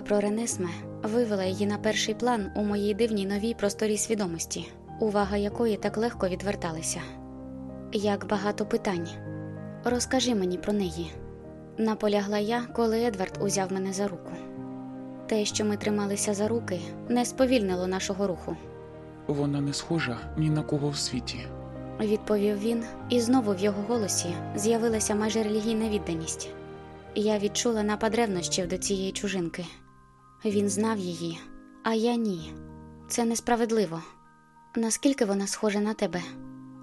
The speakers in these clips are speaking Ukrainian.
Думка про Ренесме вивела її на перший план у моїй дивній новій просторій свідомості, увага якої так легко відверталася. Як багато питань. Розкажи мені про неї. Наполягла я, коли Едвард узяв мене за руку. Те, що ми трималися за руки, не сповільнило нашого руху, Вона не схожа ні на кого в світі. відповів він, і знову в його голосі з'явилася майже релігійна відданість. Я відчула напад ревнощів до цієї чужинки. Він знав її, а я ні. Це несправедливо. Наскільки вона схожа на тебе?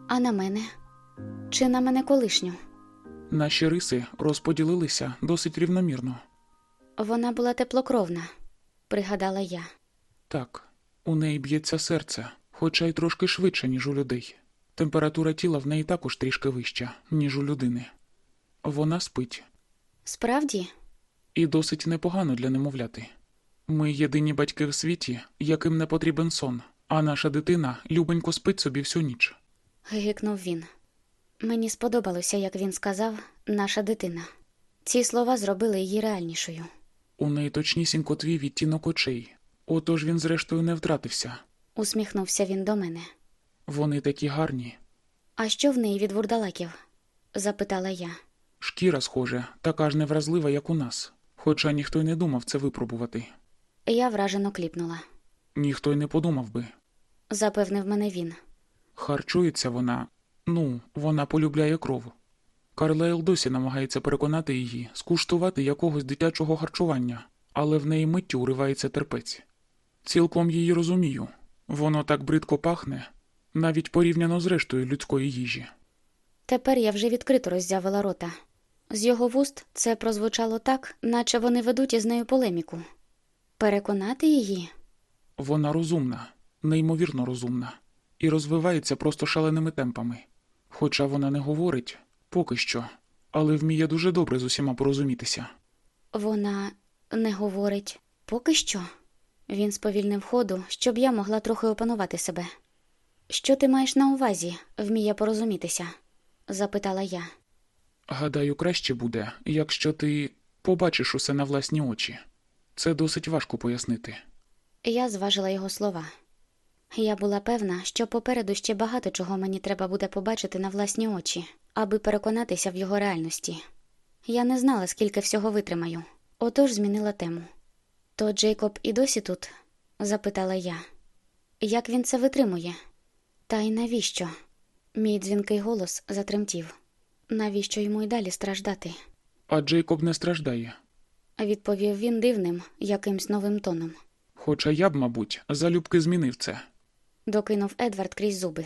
А на мене? Чи на мене колишню? Наші риси розподілилися досить рівномірно. Вона була теплокровна, пригадала я. Так, у неї б'ється серце, хоча й трошки швидше, ніж у людей. Температура тіла в неї також трішки вища, ніж у людини. Вона спить Справді, і досить непогано для немовляти. Ми єдині батьки в світі, яким не потрібен сон, а наша дитина любенько спить собі всю ніч. гикнув він. Мені сподобалося, як він сказав, наша дитина. Ці слова зробили її реальнішою. У неї точнісінько твій відтінок очей. Отож він, зрештою, не втратився. Усміхнувся він до мене. Вони такі гарні. А що в неї від вурдалаків? запитала я. Шкіра, схоже, така ж невразлива, як у нас, хоча ніхто й не думав це випробувати. Я вражено кліпнула. Ніхто й не подумав би. Запевнив мене він. Харчується вона, ну, вона полюбляє кров. Карлайл досі намагається переконати її скуштувати якогось дитячого харчування, але в неї миттю уривається терпець. Цілком її розумію. Воно так бридко пахне, навіть порівняно з рештою людської їжі. Тепер я вже відкрито роззявила рота. З його вуст це прозвучало так, наче вони ведуть із нею полеміку. Переконати її? Вона розумна, неймовірно розумна, і розвивається просто шаленими темпами. Хоча вона не говорить поки що, але вміє дуже добре з усіма порозумітися. Вона не говорить поки що. Він сповільнив ходу, щоб я могла трохи опанувати себе. Що ти маєш на увазі, вміє порозумітися? запитала я. Гадаю, краще буде, якщо ти побачиш усе на власні очі. Це досить важко пояснити. Я зважила його слова. Я була певна, що попереду ще багато чого мені треба буде побачити на власні очі, аби переконатися в його реальності. Я не знала, скільки всього витримаю, отож змінила тему. То Джейкоб і досі тут? запитала я. Як він це витримує? Та й навіщо? Мій дзвінкий голос затремтів. Навіщо йому й далі страждати? А Джейкоб не страждає. Відповів він дивним, якимсь новим тоном. Хоча я б, мабуть, залюбки змінив це. докинув Едвард крізь зуби.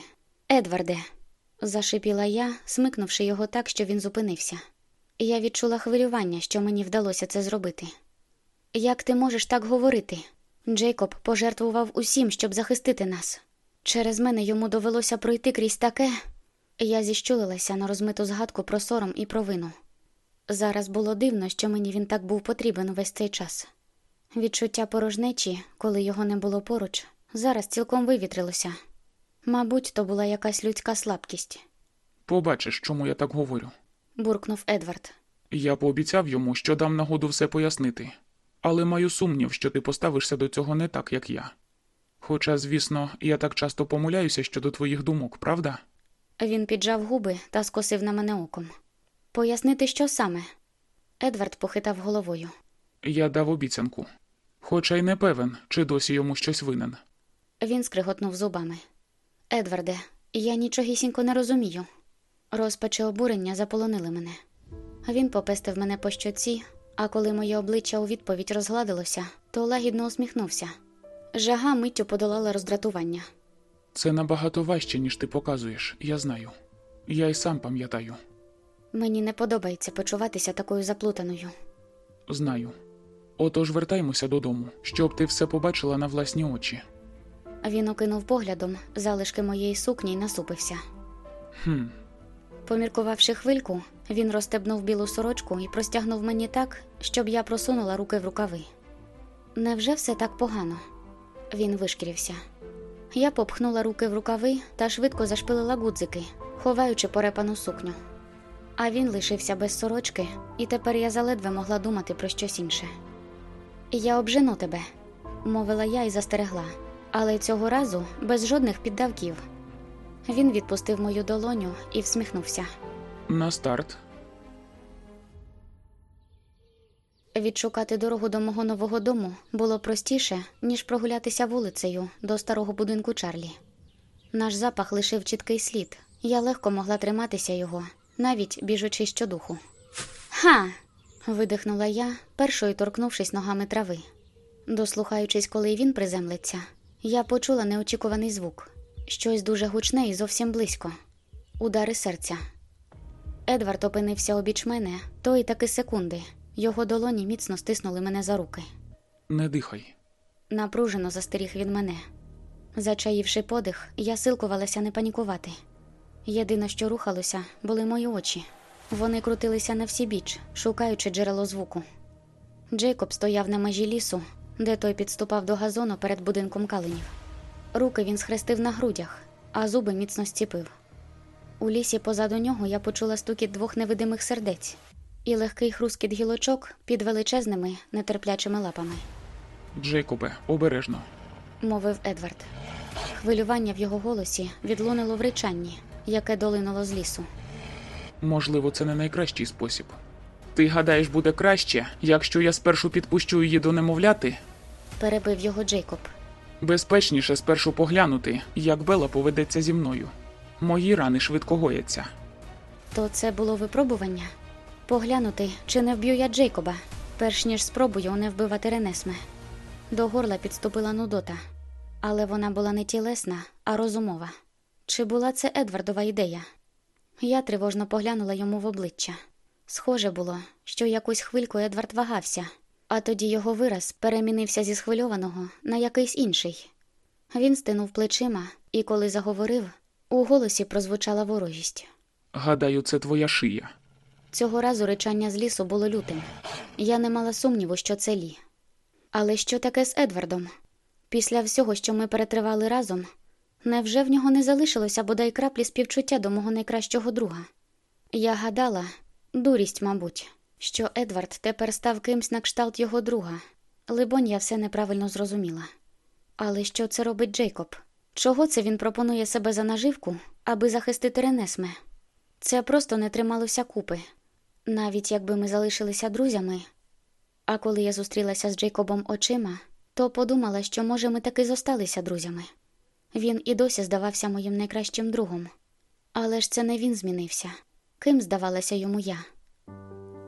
Едварде, зашипіла я, смикнувши його так, що він зупинився. Я відчула хвилювання, що мені вдалося це зробити. Як ти можеш так говорити? Джейкоб пожертвував усім, щоб захистити нас. Через мене йому довелося пройти крізь таке. Я зіщулилася на розмиту згадку про сором і провину. Зараз було дивно, що мені він так був потрібен увесь цей час. Відчуття порожнечі, коли його не було поруч, зараз цілком вивітрилося. Мабуть, то була якась людська слабкість, Побачиш, чому я так говорю. буркнув Едвард. Я пообіцяв йому, що дам нагоду все пояснити, але маю сумнів, що ти поставишся до цього не так, як я. Хоча, звісно, я так часто помиляюся щодо твоїх думок, правда? Він піджав губи та скосив на мене оком. Пояснити, що саме? Едвард похитав головою. Я дав обіцянку. Хоча й не певен, чи досі йому щось винен. Він скриготнув зубами. Едварде, я нічогісінько не розумію. Розпачі обурення заполонили мене. Він попестив мене по щоці, а коли моє обличчя у відповідь розгладилося, то лагідно усміхнувся. Жага миттю подолала роздратування. Це набагато важче, ніж ти показуєш, я знаю. Я й сам пам'ятаю. Мені не подобається почуватися такою заплутаною. Знаю. Отож вертаймося додому, щоб ти все побачила на власні очі. Він окинув поглядом залишки моєї сукні й насупився. Хм, Поміркувавши хвильку, він розстебнув білу сорочку і простягнув мені так, щоб я просунула руки в рукави. Невже все так погано? Він вишкірився. Я попхнула руки в рукави та швидко зашпилила гудзики, ховаючи порепану сукню. А він лишився без сорочки, і тепер я заледве могла думати про щось інше. Я обжену тебе, мовила я і застерегла, але цього разу без жодних піддавків. Він відпустив мою долоню і всміхнувся. на старт. Відшукати дорогу до мого нового дому було простіше, ніж прогулятися вулицею до старого будинку Чарлі. Наш запах лишив чіткий слід. Я легко могла триматися його, навіть біжучи щодуху. Ха. видихнула я, першою торкнувшись ногами трави. Дослухаючись, коли він приземлиться, я почула неочікуваний звук щось дуже гучне і зовсім близько. Удари серця. Едвард опинився обіч мене тої таки секунди. Його долоні міцно стиснули мене за руки. Не дихай. Напружено застеріг він мене. Зачаївши подих, я силкувалася не панікувати. Єдине, що рухалося, були мої очі. Вони крутилися на всі біч, шукаючи джерело звуку. Джейкоб стояв на межі лісу, де той підступав до газону перед будинком каленів. Руки він схрестив на грудях, а зуби міцно зціпив. У лісі позаду нього я почула стукіт двох невидимих сердець і легкий хрускіт гілочок під величезними, нетерплячими лапами. Джейкобе, обережно. мовив Едвард. Хвилювання в його голосі відлунило в речанні, яке долинуло з лісу. Можливо, це не найкращий спосіб. Ти гадаєш, буде краще, якщо я спершу підпущу її до немовляти? Перебив його Джейкоб. Безпечніше спершу поглянути, як Бела поведеться зі мною. Мої рани швидко гояться. То це було випробування? Поглянути, чи не вб'ю я Джейкоба, перш ніж спробую не вбивати Ренесме. До горла підступила нудота, але вона була не тілесна, а розумова. Чи була це Едвардова ідея? Я тривожно поглянула йому в обличчя. Схоже було, що якусь хвильку Едвард вагався, а тоді його вираз перемінився зі схвильованого на якийсь інший. Він стинув плечима, і коли заговорив, у голосі прозвучала ворожість. Гадаю, це твоя шия. Цього разу речання з лісу було лютим. Я не мала сумніву, що це Лі. Але що таке з Едвардом? Після всього, що ми перетривали разом, невже в нього не залишилося бодай краплі співчуття до мого найкращого друга? Я гадала, дурість, мабуть, що Едвард тепер став кимсь на кшталт його друга. Либонь, я все неправильно зрозуміла. Але що це робить Джейкоб? Чого це він пропонує себе за наживку, аби захистити Ренесме? Це просто не трималося купи. Навіть якби ми залишилися друзями. А коли я зустрілася з Джейкобом очима, то подумала, що, може, ми таки зосталися друзями. Він і досі здавався моїм найкращим другом. Але ж це не він змінився. Ким здавалася йому я?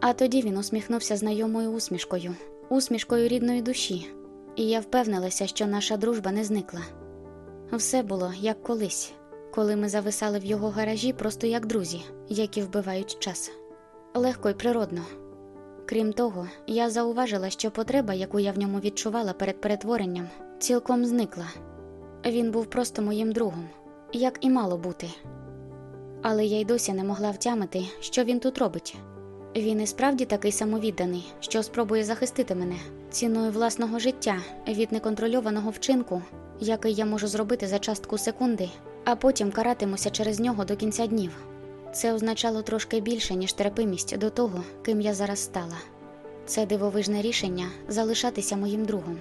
А тоді він усміхнувся знайомою усмішкою, усмішкою рідної душі, і я впевнилася, що наша дружба не зникла. Все було як колись, коли ми зависали в його гаражі просто як друзі, які вбивають час. Легко й природно. Крім того, я зауважила, що потреба, яку я в ньому відчувала перед перетворенням, цілком зникла. Він був просто моїм другом, як і мало бути. Але я й досі не могла втямити, що він тут робить. Він і справді такий самовідданий, що спробує захистити мене ціною власного життя від неконтрольованого вчинку, який я можу зробити за частку секунди, а потім каратимуся через нього до кінця днів. Це означало трошки більше, ніж терпимість до того, ким я зараз стала. Це дивовижне рішення залишатися моїм другом.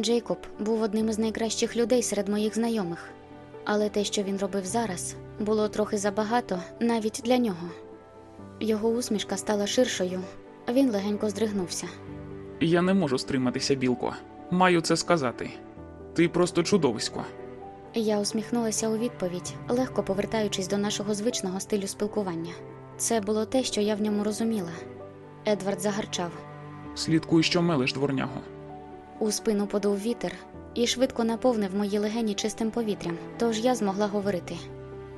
Джейкоб був одним із найкращих людей серед моїх знайомих, але те, що він робив зараз, було трохи забагато навіть для нього. Його усмішка стала ширшою, він легенько здригнувся. Я не можу стриматися, білко. Маю це сказати. Ти просто чудовисько. Я усміхнулася у відповідь, легко повертаючись до нашого звичного стилю спілкування. Це було те, що я в ньому розуміла. Едвард загарчав. Слідкуй, що мелиш дворняго. У спину подув вітер і швидко наповнив мої легені чистим повітрям, тож я змогла говорити.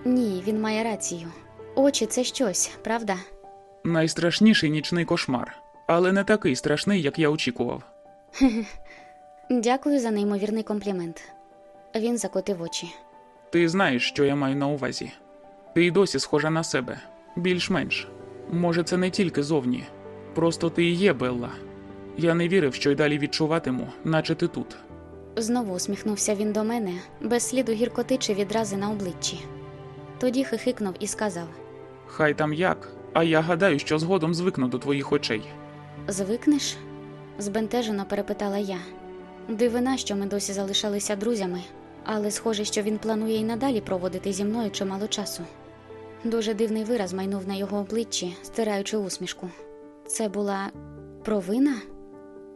Ні, він має рацію. Очі це щось, правда? Найстрашніший нічний кошмар, але не такий страшний, як я очікував. Дякую за неймовірний комплімент. Він закотив очі. Ти знаєш, що я маю на увазі. Ти й досі схожа на себе, більш-менш. Може, це не тільки зовні. Просто ти і є Белла. Я не вірив, що й далі відчуватиму, наче ти тут. Знову усміхнувся він до мене, без сліду гіркоти чи відрази на обличчі. Тоді хихикнув і сказав: Хай там як, а я гадаю, що згодом звикну до твоїх очей. Звикнеш? збентежено перепитала я. Дивина, що ми досі залишалися друзями, але схоже, що він планує й надалі проводити зі мною чимало часу. Дуже дивний вираз майнув на його обличчі, стираючи усмішку. Це була провина?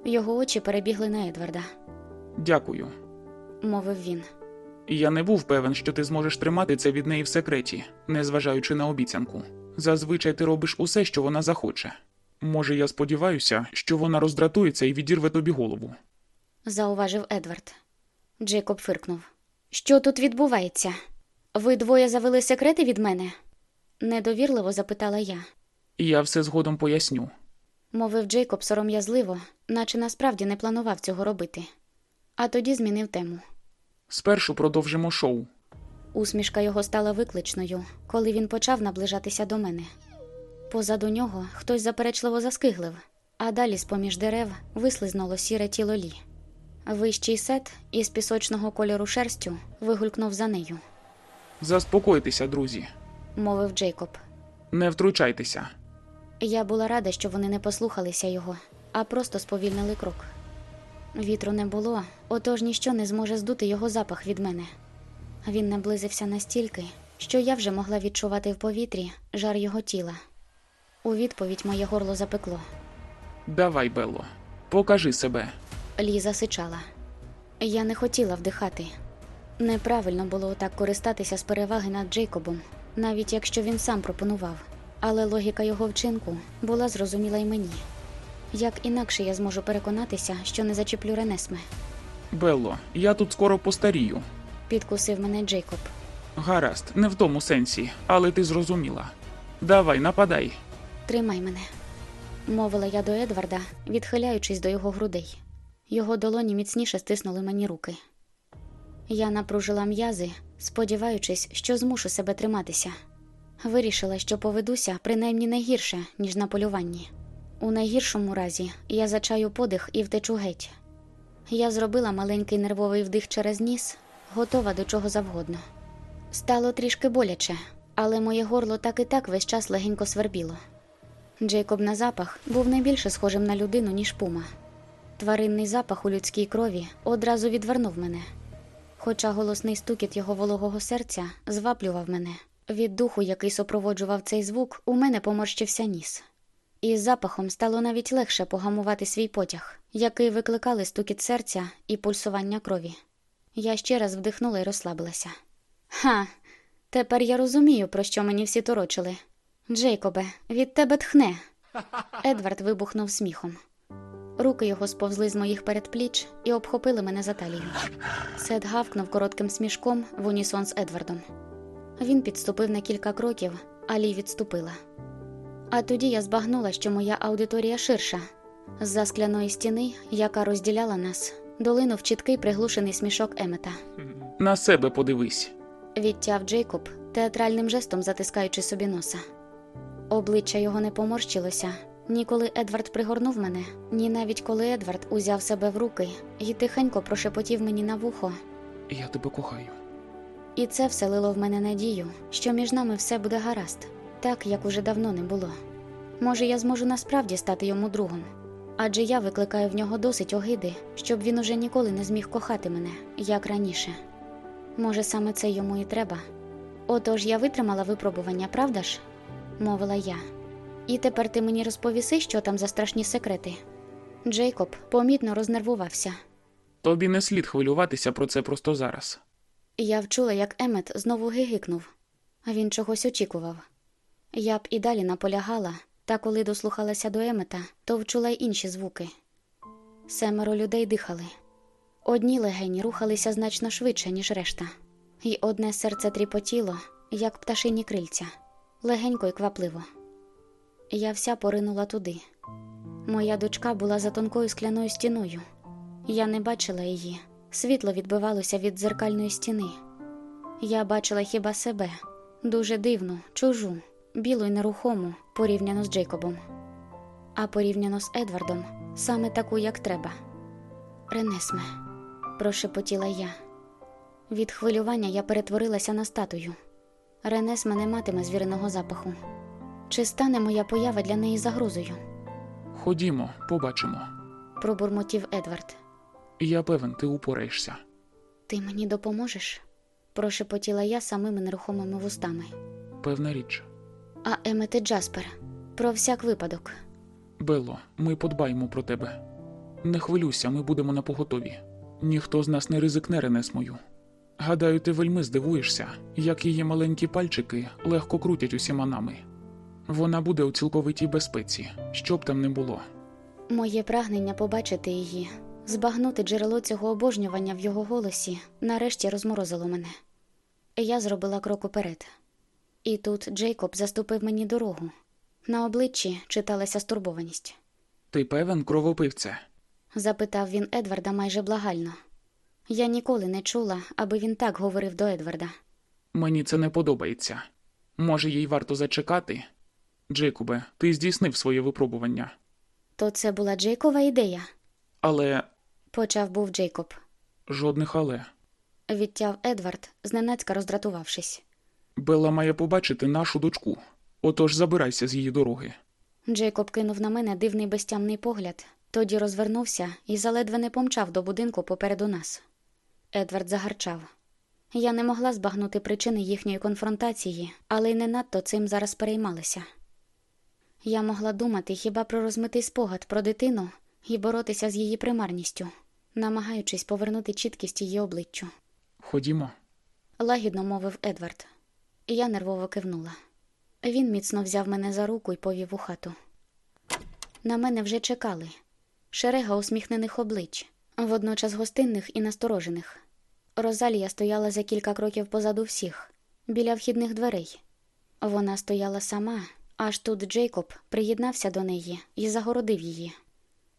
Його очі перебігли на Едварда, Дякую. мовив він. Я не був певен, що ти зможеш тримати це від неї в секреті, незважаючи на обіцянку. Зазвичай ти робиш усе, що вона захоче. Може, я сподіваюся, що вона роздратується і відірве тобі голову. зауважив Едвард. Джейкоб фиркнув. Що тут відбувається? Ви двоє завели секрети від мене? недовірливо запитала я. Я все згодом поясню. Мовив Джейкоб сором'язливо, наче насправді не планував цього робити. А тоді змінив тему. Спершу продовжимо шоу. Усмішка його стала викличною, коли він почав наближатися до мене. Позаду нього хтось заперечливо заскиглив, а далі з-поміж дерев вислизнуло сіре тіло Лі. Вищий сет із пісочного кольору шерстю вигулькнув за нею, Заспокойтеся, друзі. мовив Джейкоб. Не втручайтеся. Я була рада, що вони не послухалися його, а просто сповільнили крок. Вітру не було, отож ніщо не зможе здути його запах від мене. Він наблизився настільки, що я вже могла відчувати в повітрі жар його тіла. У відповідь моє горло запекло. Давай, Белло, покажи себе. Лі засичала. Я не хотіла вдихати. Неправильно було так користатися з переваги над Джейкобом, навіть якщо він сам пропонував. Але логіка його вчинку була зрозуміла й мені. Як інакше я зможу переконатися, що не зачеплю Ренесме, Белло, я тут скоро постарію. підкусив мене Джейкоб. Гаразд, не в тому сенсі, але ти зрозуміла. Давай, нападай. Тримай мене, мовила я до Едварда, відхиляючись до його грудей. Його долоні міцніше стиснули мені руки. Я напружила м'язи, сподіваючись, що змушу себе триматися. Вирішила, що поведуся принаймні не гірше, ніж на полюванні. У найгіршому разі я зачаю подих і втечу геть. Я зробила маленький нервовий вдих через ніс, готова до чого завгодно. Стало трішки боляче, але моє горло так і так весь час легенько свербіло. Джейкоб на запах був не більше схожим на людину, ніж пума. Тваринний запах у людській крові одразу відвернув мене. Хоча голосний стукіт його вологого серця зваблював мене. Від духу, який супроводжував цей звук, у мене поморщився ніс. Із запахом стало навіть легше погамувати свій потяг, який викликали стукіт серця і пульсування крові. Я ще раз вдихнула і розслабилася. Ха, тепер я розумію, про що мені всі торочили. Джейкобе, від тебе тхне. Едвард вибухнув сміхом. Руки його сповзли з моїх передпліч і обхопили мене за талію. Сет гавкнув коротким смішком в унісон з Едвардом. Він підступив на кілька кроків, а Лі відступила. А тоді я збагнула, що моя аудиторія ширша. З-за скляної стіни, яка розділяла нас, долинув чіткий приглушений смішок Емета. На себе подивись. Відтяв Джейкоб, театральним жестом затискаючи собі носа. Обличчя його не поморщилося, ні коли Едвард пригорнув мене, ні навіть коли Едвард узяв себе в руки і тихенько прошепотів мені на вухо. Я тебе кохаю. І це вселило в мене надію, що між нами все буде гаразд, так як уже давно не було. Може, я зможу насправді стати йому другом, адже я викликаю в нього досить огиди, щоб він уже ніколи не зміг кохати мене, як раніше. Може, саме це йому і треба. Отож я витримала випробування, правда ж? мовила я. І тепер ти мені розповіси, що там за страшні секрети. Джейкоб помітно рознервувався. Тобі не слід хвилюватися про це просто зараз. Я вчула, як Емет знову гигикнув. Він чогось очікував. Я б і далі наполягала, та коли дослухалася до Емета, то вчула й інші звуки. Семеро людей дихали. Одні легені рухалися значно швидше, ніж решта, і одне серце тріпотіло, як пташині крильця, легенько і квапливо. Я вся поринула туди. Моя дочка була за тонкою скляною стіною. Я не бачила її. Світло відбивалося від дзеркальної стіни. Я бачила хіба себе дуже дивну, чужу, білу й нерухому порівняно з Джейкобом, а порівняно з Едвардом саме таку, як треба. Ренесме, прошепотіла я. Від хвилювання я перетворилася на статую. Ренесме не матиме звіриного запаху. Чи стане моя поява для неї загрозою? Ходімо, побачимо. пробурмотів Едвард. Я певен, ти упораєшся. Ти мені допоможеш? прошепотіла я самими нерухомими вустами. Певна річ. А Емети Джаспер, про всяк випадок. Белло, ми подбаємо про тебе. Не хвилюйся, ми будемо на поготові. Ніхто з нас не ризикне Ренесмою. Гадаю, ти вельми здивуєшся, як її маленькі пальчики легко крутять усіма нами. Вона буде у цілковитій безпеці, що б там не було. Моє прагнення побачити її, збагнути джерело цього обожнювання в його голосі, нарешті розморозило мене. Я зробила крок уперед. І тут Джейкоб заступив мені дорогу. На обличчі читалася стурбованість. Ти певен, кровопивце? Запитав він Едварда майже благально. Я ніколи не чула, аби він так говорив до Едварда. Мені це не подобається. Може, їй варто зачекати? Джейкобе, ти здійснив своє випробування. То це була Джейкова ідея, Але почав був Джейкоб. жодних але. Відтяв Едвард, зненацька роздратувавшись. Белла має побачити нашу дочку. Отож забирайся з її дороги. Джейкоб кинув на мене дивний безтямний погляд, тоді розвернувся і заледве не помчав до будинку попереду нас. Едвард загарчав. Я не могла збагнути причини їхньої конфронтації, але й не надто цим зараз переймалася. Я могла думати хіба про розмитий спогад про дитину і боротися з її примарністю, намагаючись повернути чіткість її обличчю. Ходімо. Лагідно мовив Едвард. Я нервово кивнула. Він міцно взяв мене за руку і повів у хату. На мене вже чекали шерега усміхнених облич, водночас гостинних і насторожених. Розалія стояла за кілька кроків позаду всіх, біля вхідних дверей. Вона стояла сама, аж тут Джейкоб приєднався до неї і загородив її.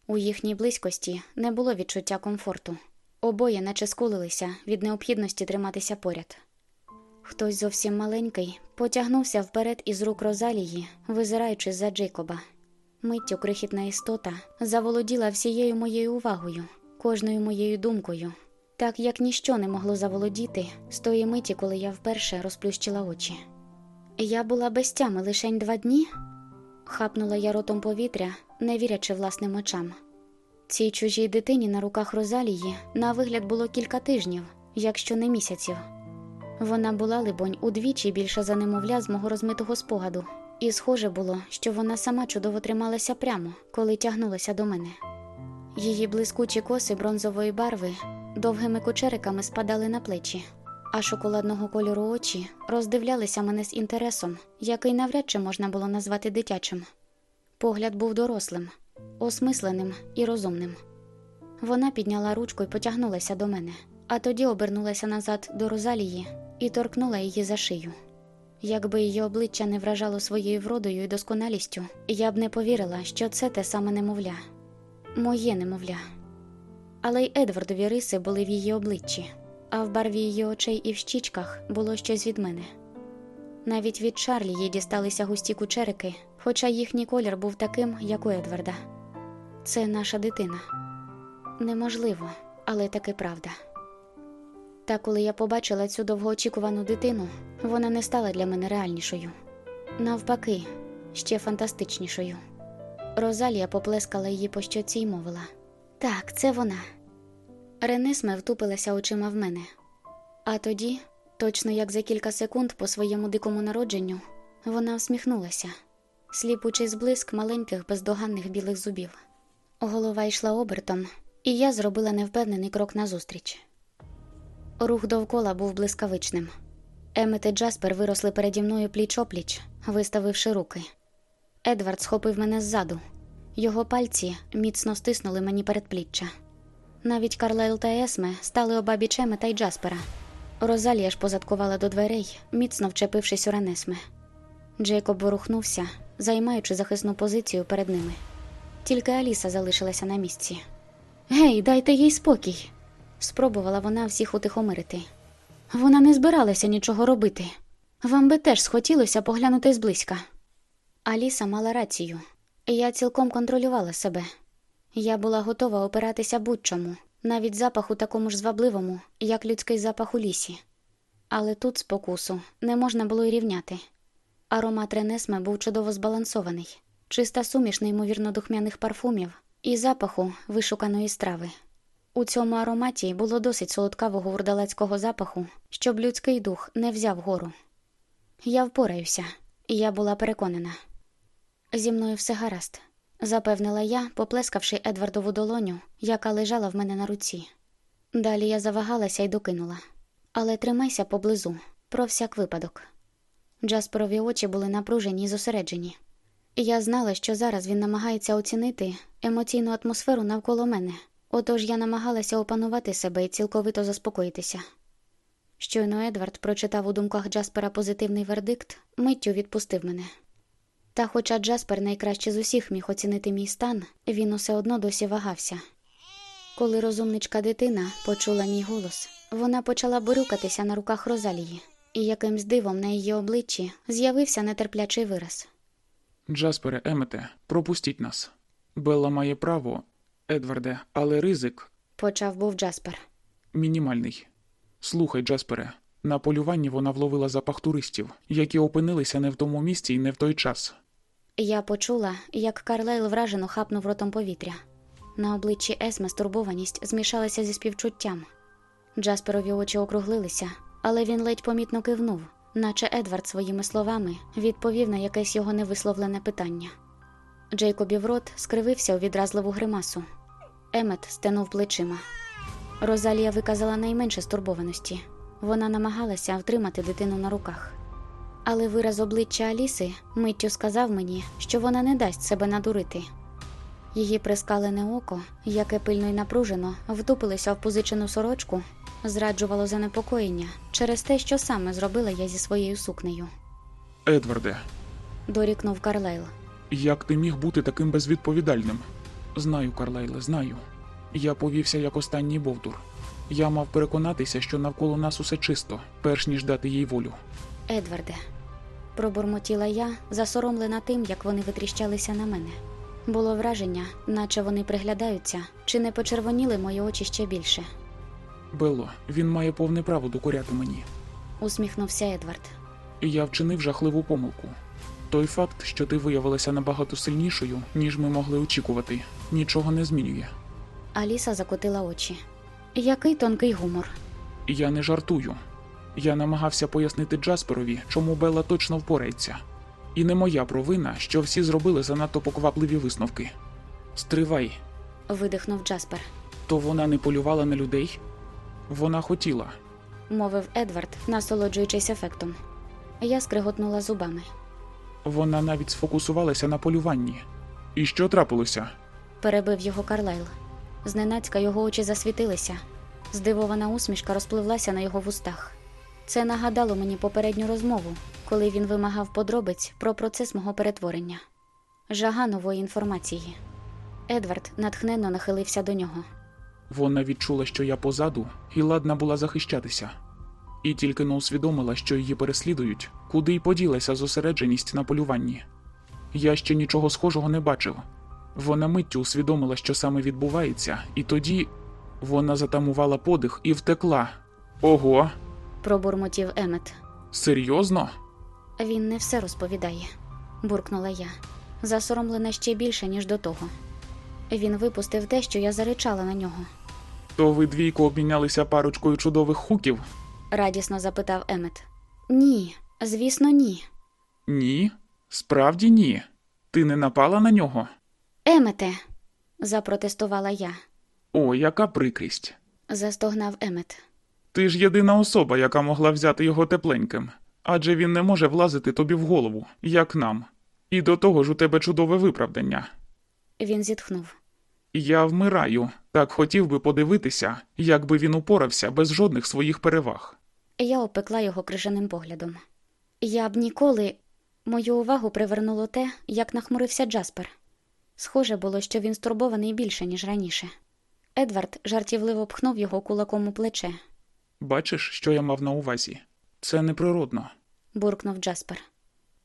У їхній близькості не було відчуття комфорту. Обоє наче скулилися від необхідності триматися поряд. Хтось зовсім маленький потягнувся вперед із рук Розалії, визираючи за Джейкоба. Миттю крихітна істота заволоділа всією моєю увагою, кожною моєю думкою, так як ніщо не могло заволодіти з тої миті, коли я вперше розплющила очі. Я була без тями лишень два дні. Хапнула я ротом повітря, не вірячи власним очам. Цій чужій дитині на руках Розалії на вигляд було кілька тижнів, якщо не місяців. Вона була, либонь, удвічі більше за немовля з мого розмитого спогаду, і схоже було, що вона сама чудово трималася прямо, коли тягнулася до мене. Її блискучі коси бронзової барви довгими кучериками спадали на плечі, а шоколадного кольору очі роздивлялися мене з інтересом, який навряд чи можна було назвати дитячим. Погляд був дорослим, осмисленим і розумним. Вона підняла ручку і потягнулася до мене, а тоді обернулася назад до Розалії і торкнула її за шию. Якби її обличчя не вражало своєю вродою і досконалістю, я б не повірила, що це те саме немовля, моє немовля. Але й Едвардові риси були в її обличчі, а в барві її очей і в щічках було щось від мене. Навіть від Чарлі їй дісталися густі кучерики, хоча їхній колір був таким, як у Едварда. Це наша дитина. Неможливо, але таки правда. Та коли я побачила цю довгоочікувану дитину, вона не стала для мене реальнішою. Навпаки, ще фантастичнішою. Розалія поплескала її по щоці й мовила: Так, це вона. Ренесме втупилася очима в мене. А тоді, точно як за кілька секунд по своєму дикому народженню, вона всміхнулася, сліпучий зблиск маленьких бездоганних білих зубів. Голова йшла обертом, і я зробила невпевнений крок назустріч. Рух довкола був блискавичним. Емет і Джаспер виросли переді мною пліч-опліч, виставивши руки. Едвард схопив мене ззаду. Його пальці міцно стиснули мені передпліччя. Навіть Карлайл та Есме стали обабіч Емета й Джаспера. Розалія ж позадкувала до дверей, міцно вчепившись у ранесме. Джейкоб ворухнувся, займаючи захисну позицію перед ними. Тільки Аліса залишилася на місці. Гей, дайте їй спокій. Спробувала вона всіх утихомирити. Вона не збиралася нічого робити. Вам би теж схотілося поглянути зблизька. Аліса мала рацію. Я цілком контролювала себе. Я була готова опиратися будь-чому, навіть запаху такому ж звабливому, як людський запах у лісі. Але тут спокусу не можна було й рівняти. Аромат Ренесме був чудово збалансований, чиста суміш неймовірно духмяних парфумів і запаху вишуканої страви. У цьому ароматі було досить солодкавого урдалецького запаху, щоб людський дух не взяв гору. Я впораюся, я була переконана. Зі мною все гаразд, запевнила я, поплескавши Едвардову долоню, яка лежала в мене на руці. Далі я завагалася і докинула. Але тримайся поблизу, про всяк випадок. Джасперові очі були напружені й зосереджені. І Я знала, що зараз він намагається оцінити емоційну атмосферу навколо мене, отож я намагалася опанувати себе і цілковито заспокоїтися. Щойно Едвард прочитав у думках Джаспера позитивний вердикт, миттю відпустив мене. Та, хоча Джаспер найкраще з усіх міг оцінити мій стан, він усе одно досі вагався. Коли розумничка дитина почула мій голос, вона почала борюкатися на руках Розалії, і якимсь дивом на її обличчі з'явився нетерплячий вираз. Джаспере, Емете, пропустіть нас. Белла має право, Едварде, але ризик Почав був Джаспер. мінімальний. Слухай, Джаспере, на полюванні вона вловила запах туристів, які опинилися не в тому місці і не в той час. Я почула, як Карлайл вражено хапнув ротом повітря. На обличчі Есме стурбованість змішалася зі співчуттям. Джасперові очі округлилися, але він ледь помітно кивнув, наче Едвард своїми словами відповів на якесь його невисловлене питання. Джейкобів рот скривився у відразливу гримасу. Емет стенув плечима. Розалія виказала найменше стурбованості. Вона намагалася втримати дитину на руках. Але вираз обличчя Аліси миттю сказав мені, що вона не дасть себе надурити. Її прискалене око, яке пильно й напружено втупилося в позичену сорочку, зраджувало занепокоєння через те, що саме зробила я зі своєю сукнею. Едварде, Дорікнув Карлайл. як ти міг бути таким безвідповідальним? Знаю, Карлайле, знаю. Я повівся як останній бовдур. Я мав переконатися, що навколо нас усе чисто, перш ніж дати їй волю. Едварде, пробурмотіла я, засоромлена тим, як вони витріщалися на мене. Було враження, наче вони приглядаються, чи не почервоніли мої очі ще більше. Белло, він має повне право докоряти мені. Усміхнувся Едвард. Я вчинив жахливу помилку. Той факт, що ти виявилася набагато сильнішою, ніж ми могли очікувати, нічого не змінює. Аліса закотила очі. Який тонкий гумор. Я не жартую. Я намагався пояснити Джасперові, чому Белла точно впорається. І не моя провина, що всі зробили занадто поквапливі висновки. Стривай, видихнув Джаспер, то вона не полювала на людей? Вона хотіла. мовив Едвард, насолоджуючись ефектом. Я скриготнула зубами. Вона навіть сфокусувалася на полюванні. І що трапилося? Перебив його Карлайл. Зненацька його очі засвітилися. Здивована усмішка розпливлася на його вустах. Це нагадало мені попередню розмову, коли він вимагав подробиць про процес мого перетворення. Жага нової інформації. Едвард натхненно нахилився до нього. Вона відчула, що я позаду, і ладна була захищатися. І тільки не усвідомила, що її переслідують, куди й поділася зосередженість на полюванні. Я ще нічого схожого не бачив. Вона миттю усвідомила, що саме відбувається, і тоді вона затамувала подих і втекла. Ого, Пробурмотів Емет. серйозно? Він не все розповідає, буркнула я, засоромлена ще більше, ніж до того. Він випустив те, що я заричала на нього. То ви двійко обмінялися парочкою чудових хуків? радісно запитав Емет. Ні, звісно, ні. Ні, справді ні. Ти не напала на нього? Емете, запротестувала я. О, яка прикрість. Застогнав Емет. Ти ж єдина особа, яка могла взяти його тепленьким, адже він не може влазити тобі в голову, як нам. І до того ж у тебе чудове виправдання. Він зітхнув. Я вмираю, так хотів би подивитися, як би він упорався без жодних своїх переваг. Я опекла його крижаним поглядом. Я б ніколи. Мою увагу привернуло те, як нахмурився Джаспер. Схоже було, що він стурбований більше, ніж раніше. Едвард жартівливо пхнув його кулаком у плече, Бачиш, що я мав на увазі? Це неприродно. буркнув Джаспер.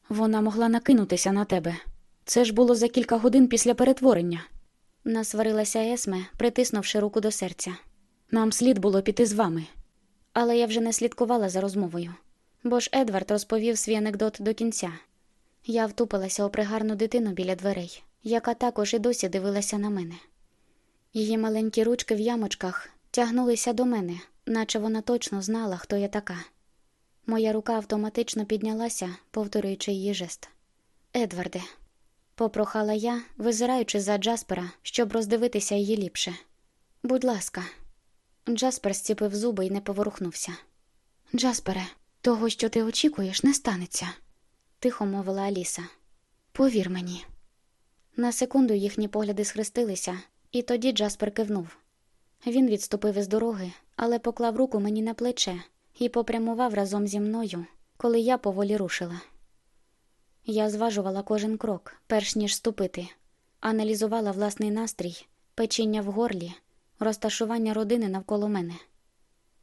Вона могла накинутися на тебе. Це ж було за кілька годин після перетворення. Насварилася Есме, притиснувши руку до серця. Нам слід було піти з вами. Але я вже не слідкувала за розмовою, бо ж Едвард розповів свій анекдот до кінця. Я втупилася у пригарну дитину біля дверей, яка також і досі дивилася на мене. Її маленькі ручки в ямочках тягнулися до мене, наче вона точно знала, хто я така. Моя рука автоматично піднялася, повторюючи її жест. Едварде, попрохала я, визираючи за Джаспера, щоб роздивитися її ліпше. Будь ласка. Джаспер зціпив зуби і не поворухнувся. Джаспере, того, що ти очікуєш, не станеться. Тихо мовила Аліса. Повір мені. На секунду їхні погляди схрестилися, і тоді Джаспер кивнув. Він відступив із дороги, але поклав руку мені на плече і попрямував разом зі мною, коли я поволі рушила. Я зважувала кожен крок, перш ніж ступити, аналізувала власний настрій, печіння в горлі, розташування родини навколо мене.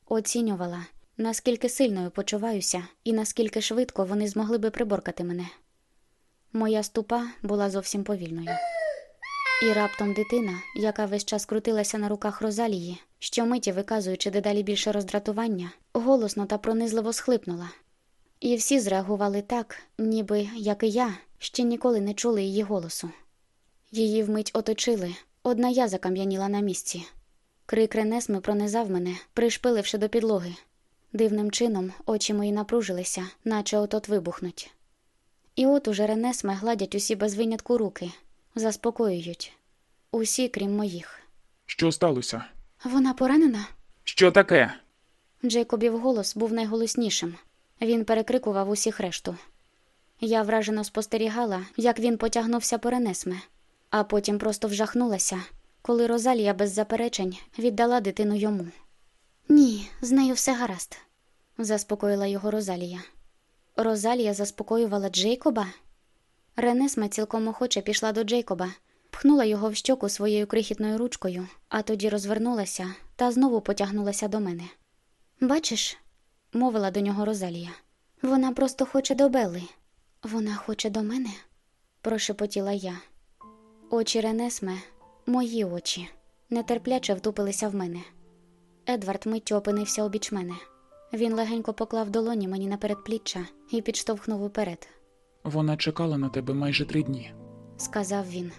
Оцінювала, наскільки сильною почуваюся і наскільки швидко вони змогли би приборкати мене. Моя ступа була зовсім повільною. І раптом дитина, яка весь час крутилася на руках Розалії, щомиті виказуючи дедалі більше роздратування, голосно та пронизливо схлипнула. І всі зреагували так, ніби, як і я, ще ніколи не чули її голосу. Її вмить оточили, одна я закам'яніла на місці. Крик Ренесми пронизав мене, пришпиливши до підлоги. Дивним чином очі мої напружилися, наче от-от вибухнуть. І от уже Ренесме гладять усі без винятку руки, заспокоюють. Усі, крім моїх. Що сталося? Вона поранена? Що таке? Джейкобів голос був найголоснішим. Він перекрикував усіх решту. Я вражено спостерігала, як він потягнувся по Ренесме, а потім просто вжахнулася, коли Розалія без заперечень віддала дитину йому. Ні, з нею все гаразд, заспокоїла його Розалія. Розалія заспокоювала Джейкоба. Ренесма цілком охоче пішла до Джейкоба, пхнула його в щоку своєю крихітною ручкою, а тоді розвернулася та знову потягнулася до мене. Бачиш, мовила до нього Розалія. Вона просто хоче до Белли. Вона хоче до мене, прошепотіла я. Очі Ренесме, мої очі, нетерпляче втупилися в мене. Едвард миттю опинився обіч мене. Він легенько поклав долоні мені на передпліччя і підштовхнув уперед, Вона чекала на тебе майже три дні. сказав він.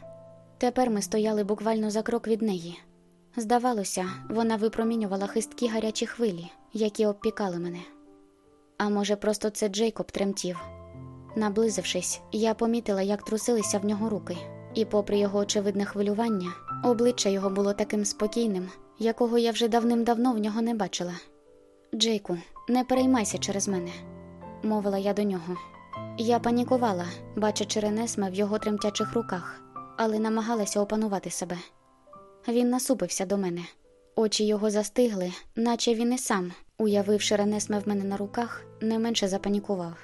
Тепер ми стояли буквально за крок від неї. Здавалося, вона випромінювала хисткі гарячі хвилі, які обпікали мене. А може, просто це Джейкоб тремтів. Наблизившись, я помітила, як трусилися в нього руки, і, попри його очевидне хвилювання, обличчя його було таким спокійним, якого я вже давним-давно в нього не бачила. Джейку, не переймайся через мене, мовила я до нього. Я панікувала, бачачи Ренесме в його тремтячих руках, але намагалася опанувати себе. Він насупився до мене. Очі його застигли, наче він і сам, уявивши Ренесме в мене на руках, не менше запанікував.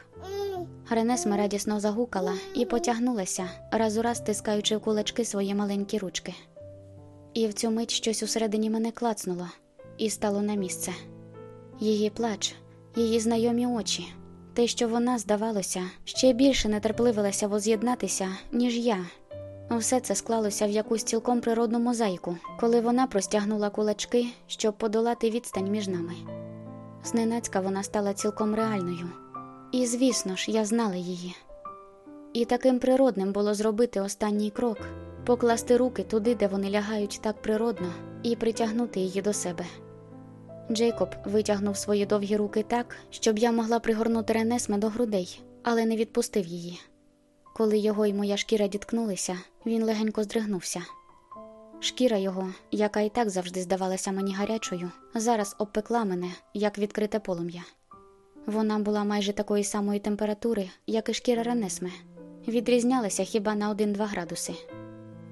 Ренесме радісно загукала і потягнулася, раз у раз стискаючи в кулачки свої маленькі ручки. І в цю мить щось усередині мене клацнуло і стало на місце. Її плач, її знайомі очі, те, що вона, здавалося, ще більше нетерпливилася воз'єднатися, ніж я. Усе це склалося в якусь цілком природну мозаїку, коли вона простягнула кулачки, щоб подолати відстань між нами. Зненацька вона стала цілком реальною. І, звісно ж, я знала її. І таким природним було зробити останній крок, покласти руки туди, де вони лягають так природно, і притягнути її до себе. Джейкоб витягнув свої довгі руки так, щоб я могла пригорнути Ренесме до грудей, але не відпустив її. Коли його й моя шкіра діткнулися, він легенько здригнувся. Шкіра його, яка і так завжди здавалася мені гарячою, зараз обпекла мене, як відкрите полум'я. Вона була майже такої самої температури, як і шкіра Ренесме, відрізнялася хіба на 1-2 градуси.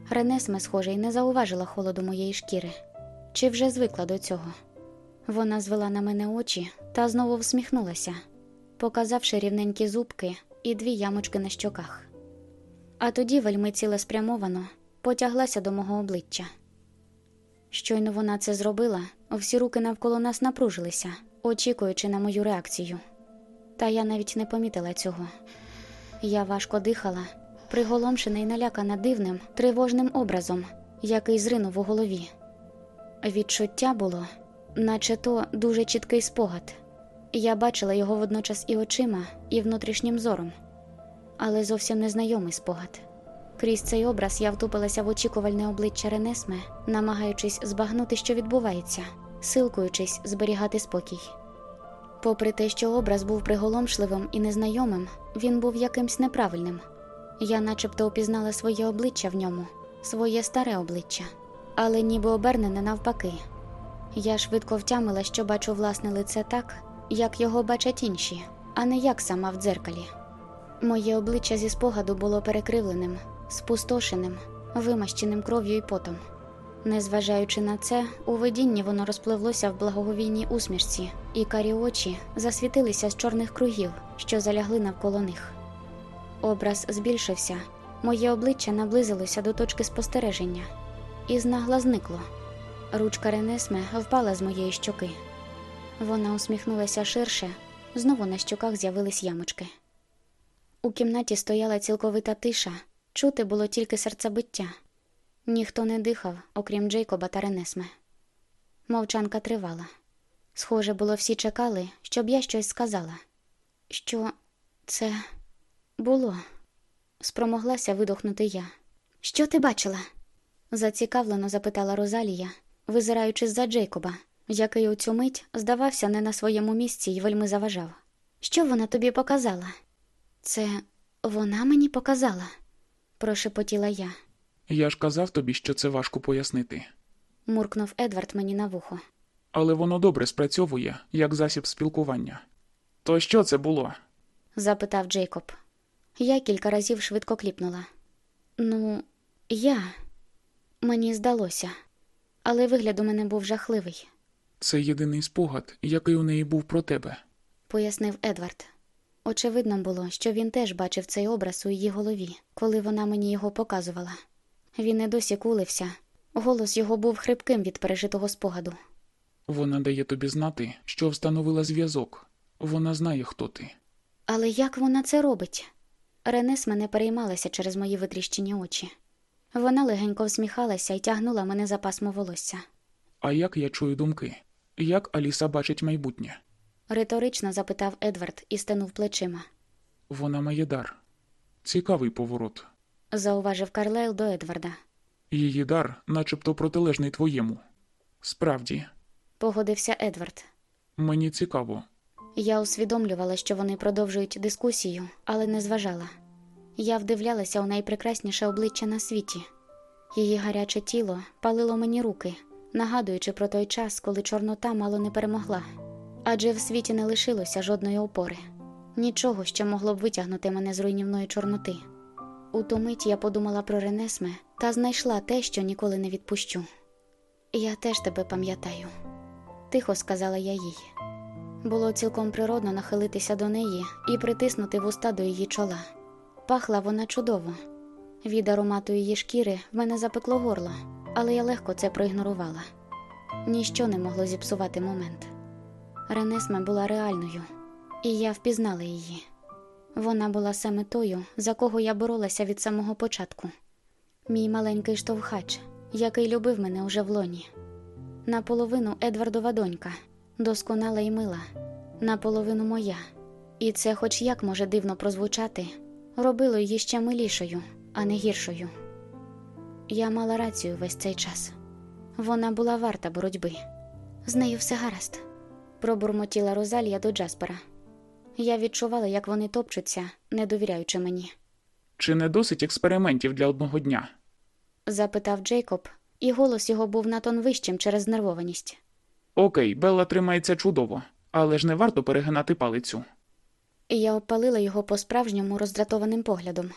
Ренесме, схоже, й не зауважила холоду моєї шкіри, чи вже звикла до цього. Вона звела на мене очі та знову всміхнулася, показавши рівненькі зубки і дві ямочки на щоках. А тоді вельми цілеспрямовано потяглася до мого обличчя. Щойно вона це зробила, всі руки навколо нас напружилися, очікуючи на мою реакцію. Та я навіть не помітила цього. Я важко дихала, приголомшена і налякана дивним, тривожним образом, який зринув у голові. Відчуття було, наче то дуже чіткий спогад. Я бачила його водночас і очима, і внутрішнім зором, але зовсім незнайомий спогад. Крізь цей образ я втупилася в очікувальне обличчя Ренесме, намагаючись збагнути, що відбувається, силкуючись зберігати спокій. Попри те, що образ був приголомшливим і незнайомим, він був якимсь неправильним. Я начебто опізнала своє обличчя в ньому, своє старе обличчя, але ніби обернене навпаки. Я швидко втямила, що бачу власне лице так, як його бачать інші, а не як сама в дзеркалі. Моє обличчя зі спогаду було перекривленим, спустошеним, вимащеним кров'ю і потом. Незважаючи на це, у видінні воно розпливлося в благоговійній усмішці, і карі очі засвітилися з чорних кругів, що залягли навколо них. Образ збільшився, моє обличчя наблизилося до точки спостереження, і знагла зникло. Ручка Ренесме впала з моєї щоки. Вона усміхнулася ширше, знову на щоках з'явились ямочки. У кімнаті стояла цілковита тиша, чути було тільки серцебиття. Ніхто не дихав, окрім Джейкоба та Ренесме. Мовчанка тривала. Схоже, було, всі чекали, щоб я щось сказала. Що це було? спромоглася видохнути я. Що ти бачила? зацікавлено запитала Розалія, визираючись за Джейкоба, який у цю мить здавався не на своєму місці і вельми заважав. Що вона тобі показала? Це вона мені показала, прошепотіла я. Я ж казав тобі, що це важко пояснити. муркнув Едвард мені на вухо. Але воно добре спрацьовує як засіб спілкування. То що це було? запитав Джейкоб. Я кілька разів швидко кліпнула. Ну, я. Мені здалося, але вигляд у мене був жахливий, Це єдиний спогад, який у неї був про тебе. пояснив Едвард. Очевидно було, що він теж бачив цей образ у її голові, коли вона мені його показувала. Він і досі кулився, голос його був хрипким від пережитого спогаду. Вона дає тобі знати, що встановила зв'язок. Вона знає, хто ти. Але як вона це робить? Ренес мене переймалася через мої витріщені очі. Вона легенько всміхалася і тягнула мене за пасмо волосся. А як я чую думки? Як Аліса бачить майбутнє? Риторично запитав Едвард і стенув плечима. Вона має дар. Цікавий поворот. Зауважив Карлайл до Едварда. Її дар, начебто протилежний твоєму. Справді, Погодився Едвард. мені цікаво. Я усвідомлювала, що вони продовжують дискусію, але не зважала. Я вдивлялася у найпрекрасніше обличчя на світі. Її гаряче тіло палило мені руки, нагадуючи про той час, коли Чорнота мало не перемогла. Адже в світі не лишилося жодної опори, нічого, що могло б витягнути мене з руйнівної чорноти. У ту мить я подумала про Ренесме та знайшла те, що ніколи не відпущу. Я теж тебе пам'ятаю, тихо сказала я їй. Було цілком природно нахилитися до неї і притиснути вуста до її чола. Пахла вона чудово. Від аромату її шкіри в мене запекло горло, але я легко це проігнорувала. Ніщо не могло зіпсувати момент. Ренесме була реальною, і я впізнала її. Вона була саме тою, за кого я боролася від самого початку. Мій маленький штовхач, який любив мене уже в лоні. Наполовину Едвардова донька, досконала і мила, наполовину моя. І це, хоч як може дивно прозвучати, робило її ще милішою, а не гіршою. Я мала рацію весь цей час. Вона була варта боротьби. З нею все гаразд, пробурмотіла Розалія до Джаспера. Я відчувала, як вони топчуться, не довіряючи мені. Чи не досить експериментів для одного дня? Запитав Джейкоб, і голос його був на тон вищим через знервованість. Окей, Белла тримається чудово, але ж не варто перегинати палицю. І я обпалила його по-справжньому роздратованим поглядом.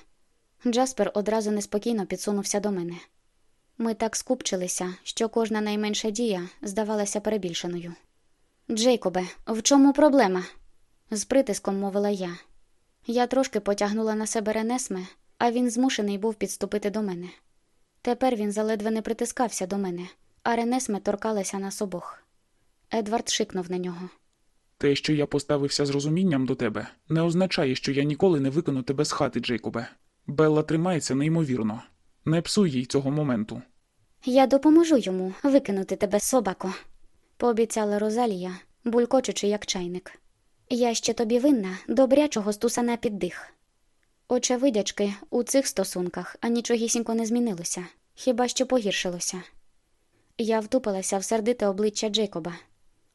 Джаспер одразу неспокійно підсунувся до мене. Ми так скупчилися, що кожна найменша дія здавалася перебільшеною. Джейкобе, в чому проблема? з притиском мовила я. Я трошки потягнула на себе Ренесме, а він змушений був підступити до мене. Тепер він заледве не притискався до мене, а Ренесме торкалася нас обох. Едвард шикнув на нього. Те, що я поставився з розумінням до тебе, не означає, що я ніколи не викину тебе з хати, Джейкобе. Белла тримається неймовірно. Не псуй їй цього моменту. Я допоможу йому викинути тебе, собако, пообіцяла Розалія, булькочучи, як чайник. Я ще тобі винна добрячого стусана під дих. Очевидячки, у цих стосунках анічогісінько не змінилося, хіба що погіршилося. Я втупилася в сердите обличчя Джейкоба.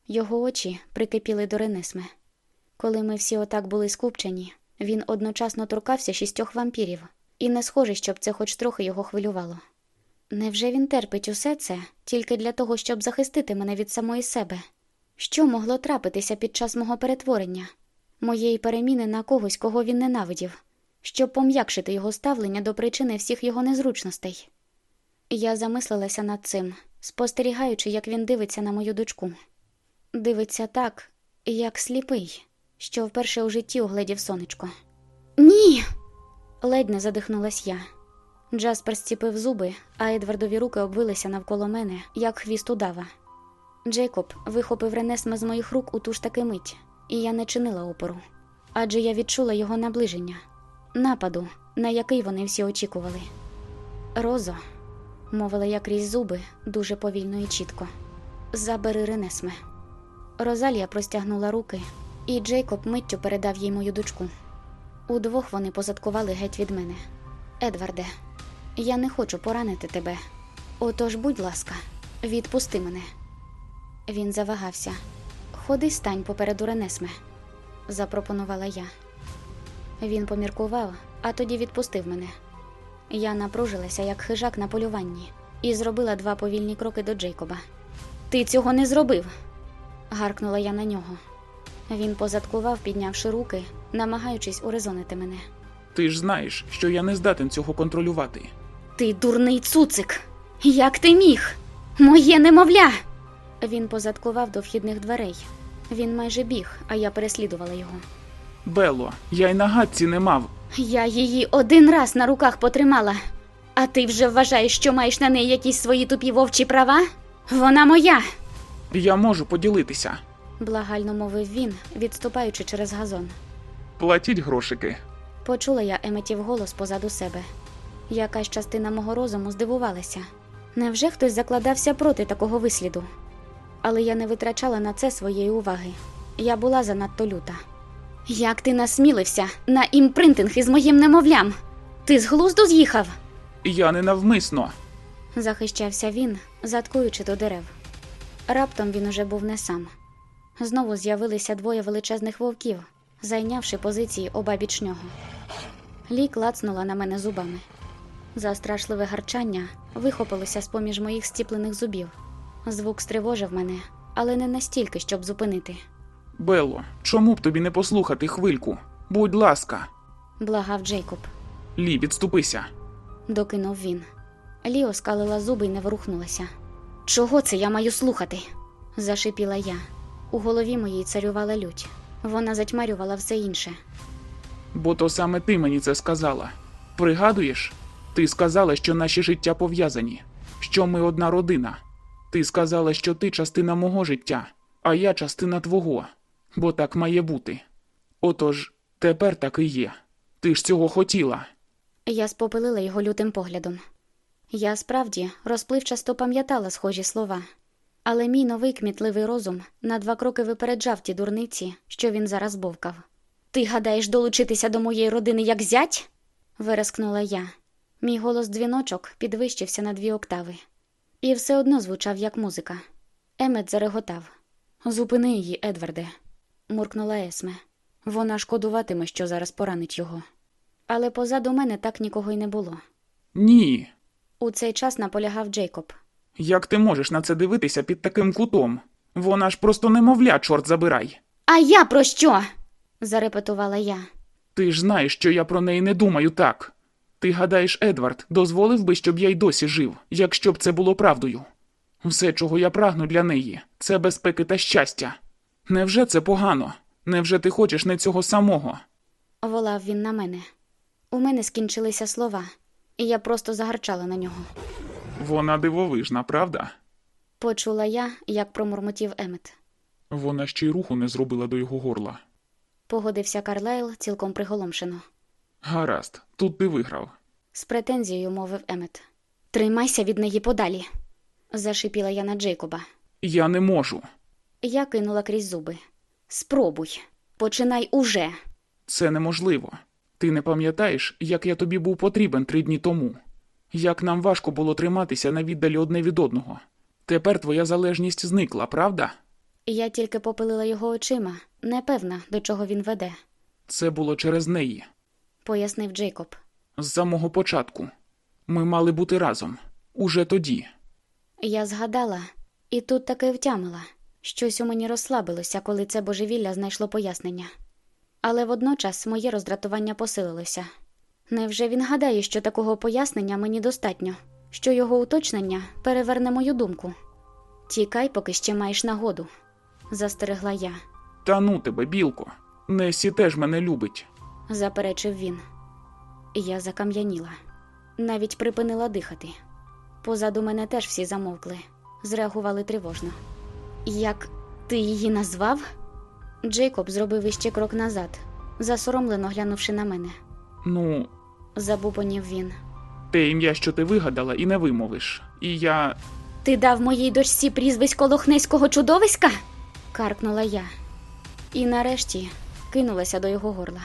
Його очі прикипіли до Ренесме. Коли ми всі отак були скупчені, він одночасно торкався шістьох вампірів, і не схоже, щоб це хоч трохи його хвилювало. Невже він терпить усе це тільки для того, щоб захистити мене від самої себе? Що могло трапитися під час мого перетворення, моєї переміни на когось, кого він ненавидів, щоб пом'якшити його ставлення до причини всіх його незручностей? Я замислилася над цим, спостерігаючи, як він дивиться на мою дочку. Дивиться так, як сліпий, що вперше у житті угледів сонечко. Ні. ледь не задихнулась я. Джаспер стіпив зуби, а Едвардові руки обвилися навколо мене, як хвіст удава. Джейкоб вихопив Ренесме з моїх рук у ту ж таки мить, і я не чинила опору. Адже я відчула його наближення, нападу, на який вони всі очікували. Розо, мовила я крізь зуби дуже повільно і чітко. Забери Ренесме. Розалія простягнула руки, і Джейкоб миттю передав їй мою дочку. Удвох вони позадкували геть від мене. Едварде, я не хочу поранити тебе. Отож, будь ласка, відпусти мене. Він завагався. Ходи стань попереду Ренесме, запропонувала я. Він поміркував, а тоді відпустив мене. Я напружилася, як хижак на полюванні, і зробила два повільні кроки до Джейкоба. Ти цього не зробив. Гаркнула я на нього. Він позадкував, піднявши руки, намагаючись урезонити мене. Ти ж знаєш, що я не здатен цього контролювати. Ти дурний цуцик. Як ти міг? Моє немовля. Він позадкував до вхідних дверей. Він майже біг, а я переслідувала його. Белло, я й на гадці не мав. Я її один раз на руках потримала. А ти вже вважаєш, що маєш на неї якісь свої тупі вовчі права? Вона моя, Я можу поділитися. благально мовив він, відступаючи через газон. Платіть грошики. Почула я Еметів голос позаду себе. Якась частина мого розуму здивувалася. Невже хтось закладався проти такого висліду? Але я не витрачала на це своєї уваги. Я була занадто люта. Як ти насмілився на імпринтинг із моїм немовлям? Ти з глузду з'їхав? Я не навмисно. захищався він, заткуючи до дерев. Раптом він уже був не сам. Знову з'явилися двоє величезних вовків, зайнявши позиції обабіч нього. Лі клацнула на мене зубами. Застрашливе гарчання вихопилося з поміж моїх стіплених зубів. Звук стривожив мене, але не настільки, щоб зупинити. Белло, чому б тобі не послухати хвильку? Будь ласка. Благав Джейкоб, Лі, відступися. докинув він. Лі оскалила зуби й не ворухнулася. Чого це я маю слухати? зашипіла я. У голові моїй царювала лють. Вона затьмарювала все інше. Бо то саме ти мені це сказала. Пригадуєш? Ти сказала, що наші життя пов'язані, що ми одна родина. Ти сказала, що ти частина мого життя, а я частина твого, бо так має бути. Отож, тепер так і є. Ти ж цього хотіла. Я спопилила його лютим поглядом. Я справді розпливчасто пам'ятала схожі слова, але мій новий кмітливий розум на два кроки випереджав ті дурниці, що він зараз бовкав. Ти гадаєш долучитися до моєї родини як зять? вирискнула я. Мій голос дзвіночок підвищився на дві октави, і все одно звучав як музика. Емет зареготав. Зупини її, Едварде. Муркнула Есме. Вона шкодуватиме, що зараз поранить його. Але позаду мене так нікого й не було. Ні. У цей час наполягав Джейкоб. Як ти можеш на це дивитися під таким кутом? Вона ж просто немовля, чорт забирай. А я про що? зарепетувала я. Ти ж знаєш, що я про неї не думаю так. Ти гадаєш, Едвард дозволив би, щоб я й досі жив, якщо б це було правдою. Все, чого я прагну для неї, це безпеки та щастя. Невже це погано? Невже ти хочеш не цього самого? Волав він на мене. У мене скінчилися слова, і я просто загарчала на нього. Вона дивовижна, правда? Почула я, як промурмотів Емет. Вона ще й руху не зробила до його горла. Погодився Карлайл цілком приголомшено. Гаразд, тут ти виграв. З претензією мовив Емет. Тримайся від неї подалі. Зашипіла я на Джейкоба. Я не можу. Я кинула крізь зуби. Спробуй. Починай уже. Це неможливо. Ти не пам'ятаєш, як я тобі був потрібен три дні тому? Як нам важко було триматися на віддалі одне від одного. Тепер твоя залежність зникла, правда? Я тільки попилила його очима, непевна, до чого він веде, Це було через неї. пояснив Джейкоб. З самого початку. Ми мали бути разом. Уже тоді. Я згадала, і тут таки втямила. Щось у мені розслабилося, коли це божевілля знайшло пояснення. Але водночас моє роздратування посилилося. Невже він гадає, що такого пояснення мені достатньо, що його уточнення переверне мою думку? Тікай, поки ще маєш нагоду, застерегла я, Та ну тебе, білко. Несі теж мене любить. заперечив він. Я закам'яніла, навіть припинила дихати. Позаду мене теж всі замовкли, зреагували тривожно. Як ти її назвав? Джейкоб зробив іще крок назад, засоромлено глянувши на мене. Ну, Забубонів він. те ім'я, що ти вигадала, і не вимовиш. І я. Ти дав моїй дочці прізвисько лохнеського чудовиська? каркнула я. І нарешті кинулася до його горла.